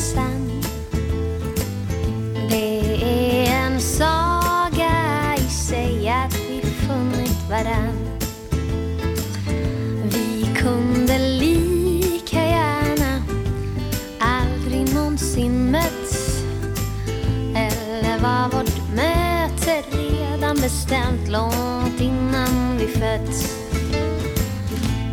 ledsen Det är en saga i sig att vi funnit varann. Vi kunde lika gärna aldrig någonsin mötts Eller var vårt möte redan bestämt långt innan vi fötts.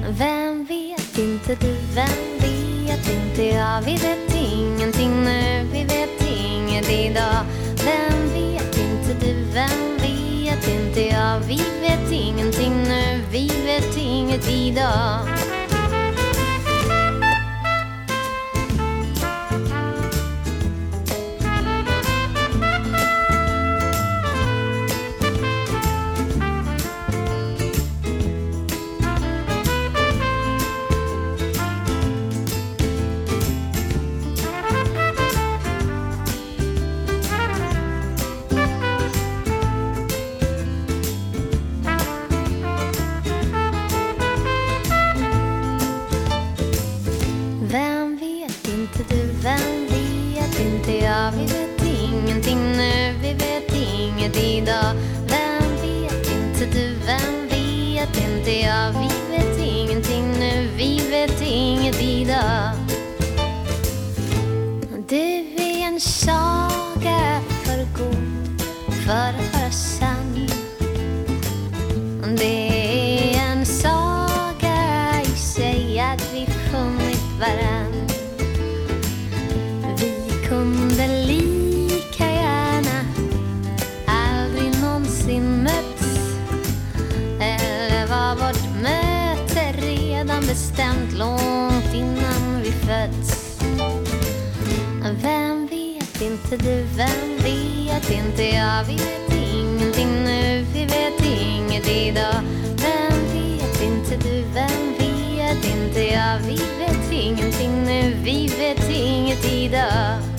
Vem vet inte du, vem vet inte jag, vi vet ingenting nu, vi vet inget idag. Vem vet inte du, vem vet inte jag? Vi vet ingenting nu, vi vet inget idag. Idag. Vem vet inte du, vem vet inte jag? Vi vet ingenting nu, vi vet inget idag. Du är en saga för god för bestämt långt innan vi föds. Vem vet inte du, vem vet inte jag? Vi vet ingenting nu, vi vet inget idag. Vem vet inte du, vem vet inte jag? Vi vet ingenting nu, vi vet inget idag.